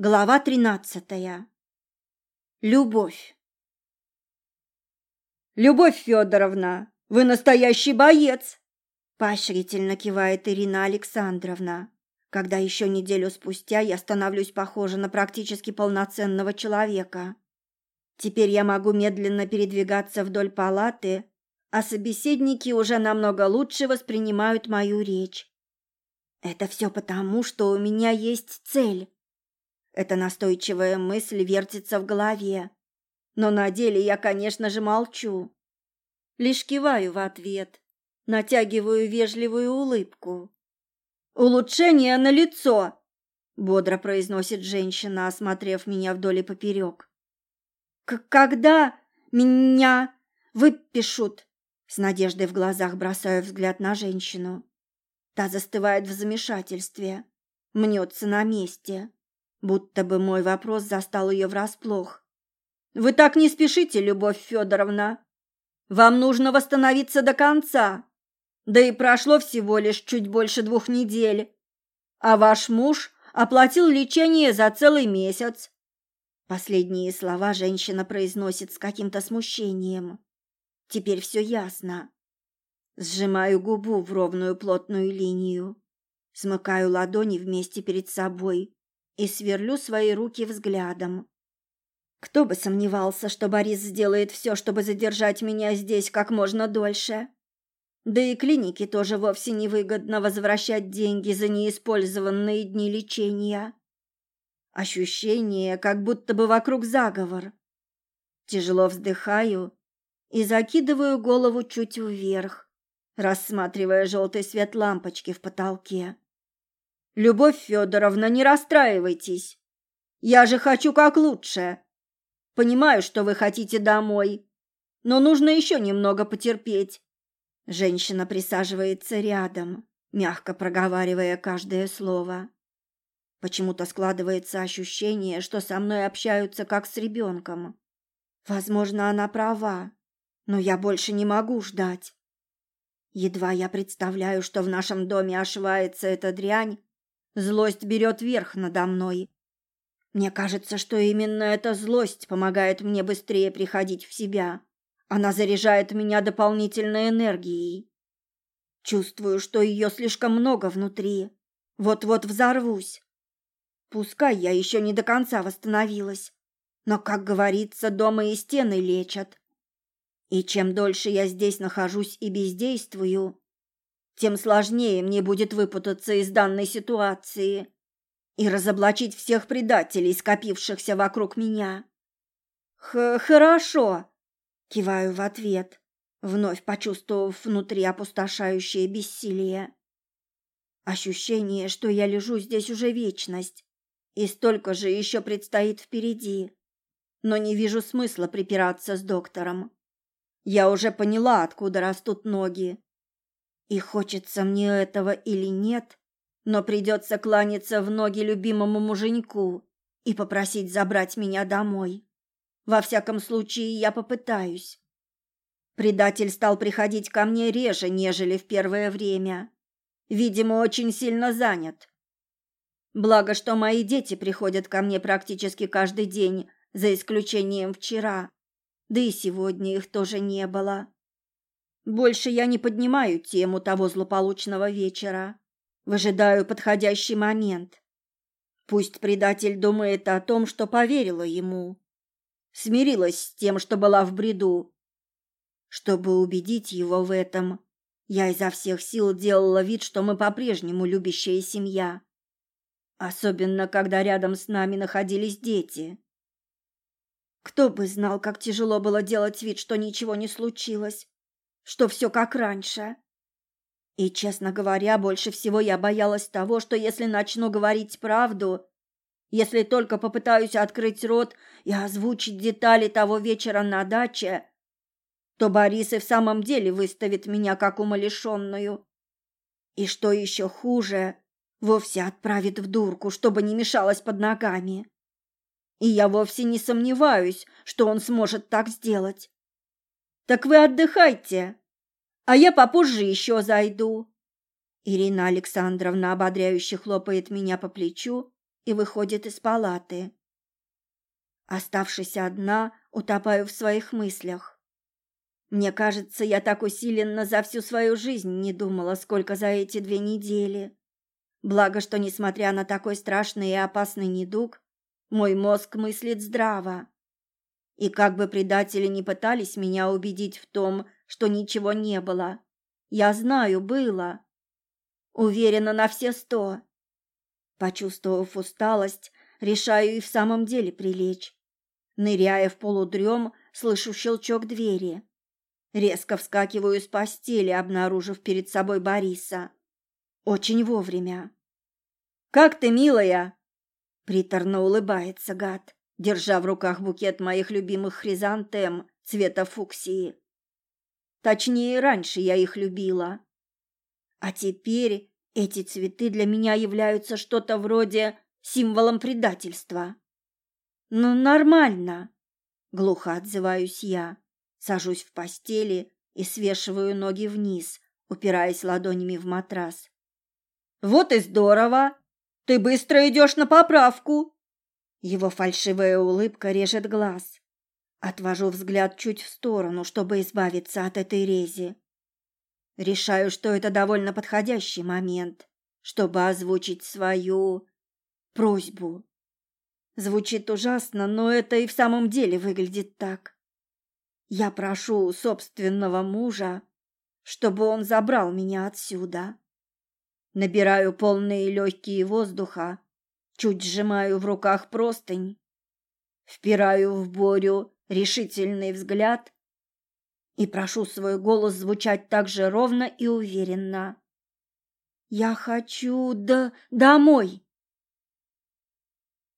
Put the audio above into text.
Глава тринадцатая. Любовь. Любовь Федоровна, вы настоящий боец, поощрительно кивает Ирина Александровна, когда еще неделю спустя я становлюсь похожа на практически полноценного человека. Теперь я могу медленно передвигаться вдоль палаты, а собеседники уже намного лучше воспринимают мою речь. Это все потому, что у меня есть цель эта настойчивая мысль вертится в голове. Но на деле я, конечно же, молчу. Лишь киваю в ответ, натягиваю вежливую улыбку. «Улучшение на лицо!» — бодро произносит женщина, осмотрев меня вдоль и поперек. «Когда меня выпишут?» С надеждой в глазах бросаю взгляд на женщину. Та застывает в замешательстве, мнется на месте будто бы мой вопрос застал ее врасплох. «Вы так не спешите, Любовь Федоровна. Вам нужно восстановиться до конца. Да и прошло всего лишь чуть больше двух недель. А ваш муж оплатил лечение за целый месяц». Последние слова женщина произносит с каким-то смущением. Теперь все ясно. Сжимаю губу в ровную плотную линию. Смыкаю ладони вместе перед собой и сверлю свои руки взглядом. Кто бы сомневался, что Борис сделает все, чтобы задержать меня здесь как можно дольше. Да и клинике тоже вовсе невыгодно возвращать деньги за неиспользованные дни лечения. Ощущение, как будто бы вокруг заговор. Тяжело вздыхаю и закидываю голову чуть вверх, рассматривая желтый свет лампочки в потолке. Любовь Федоровна, не расстраивайтесь. Я же хочу как лучше. Понимаю, что вы хотите домой, но нужно еще немного потерпеть. Женщина присаживается рядом, мягко проговаривая каждое слово. Почему-то складывается ощущение, что со мной общаются как с ребенком. Возможно, она права, но я больше не могу ждать. Едва я представляю, что в нашем доме ошивается эта дрянь, Злость берет верх надо мной. Мне кажется, что именно эта злость помогает мне быстрее приходить в себя. Она заряжает меня дополнительной энергией. Чувствую, что ее слишком много внутри. Вот-вот взорвусь. Пускай я еще не до конца восстановилась, но, как говорится, дома и стены лечат. И чем дольше я здесь нахожусь и бездействую, тем сложнее мне будет выпутаться из данной ситуации и разоблачить всех предателей, скопившихся вокруг меня. Х «Хорошо», — киваю в ответ, вновь почувствовав внутри опустошающее бессилие. Ощущение, что я лежу здесь уже вечность, и столько же еще предстоит впереди. Но не вижу смысла припираться с доктором. Я уже поняла, откуда растут ноги, и хочется мне этого или нет, но придется кланяться в ноги любимому муженьку и попросить забрать меня домой. Во всяком случае, я попытаюсь. Предатель стал приходить ко мне реже, нежели в первое время. Видимо, очень сильно занят. Благо, что мои дети приходят ко мне практически каждый день, за исключением вчера. Да и сегодня их тоже не было. Больше я не поднимаю тему того злополучного вечера. Выжидаю подходящий момент. Пусть предатель думает о том, что поверила ему. Смирилась с тем, что была в бреду. Чтобы убедить его в этом, я изо всех сил делала вид, что мы по-прежнему любящая семья. Особенно, когда рядом с нами находились дети. Кто бы знал, как тяжело было делать вид, что ничего не случилось что все как раньше. И, честно говоря, больше всего я боялась того, что если начну говорить правду, если только попытаюсь открыть рот и озвучить детали того вечера на даче, то Борис и в самом деле выставит меня как умалишенную. И что еще хуже, вовсе отправит в дурку, чтобы не мешалась под ногами. И я вовсе не сомневаюсь, что он сможет так сделать. Так вы отдыхайте, а я попозже еще зайду. Ирина Александровна ободряюще хлопает меня по плечу и выходит из палаты. Оставшись одна, утопаю в своих мыслях. Мне кажется, я так усиленно за всю свою жизнь не думала, сколько за эти две недели. Благо, что, несмотря на такой страшный и опасный недуг, мой мозг мыслит здраво. И как бы предатели не пытались меня убедить в том, что ничего не было, я знаю, было. Уверена на все сто. Почувствовав усталость, решаю и в самом деле прилечь. Ныряя в полудрем, слышу щелчок двери. Резко вскакиваю с постели, обнаружив перед собой Бориса. Очень вовремя. «Как ты, милая?» Приторно улыбается гад, держа в руках букет моих любимых хризантем цвета фуксии. Точнее, раньше я их любила. А теперь эти цветы для меня являются что-то вроде символом предательства. Ну, нормально. Глухо отзываюсь я, сажусь в постели и свешиваю ноги вниз, упираясь ладонями в матрас. Вот и здорово. Ты быстро идешь на поправку. Его фальшивая улыбка режет глаз. Отвожу взгляд чуть в сторону, чтобы избавиться от этой рези. Решаю, что это довольно подходящий момент, чтобы озвучить свою просьбу. Звучит ужасно, но это и в самом деле выглядит так. Я прошу собственного мужа, чтобы он забрал меня отсюда. Набираю полные легкие воздуха, чуть сжимаю в руках простынь, впираю в Борю решительный взгляд и прошу свой голос звучать так же ровно и уверенно. «Я хочу да домой!»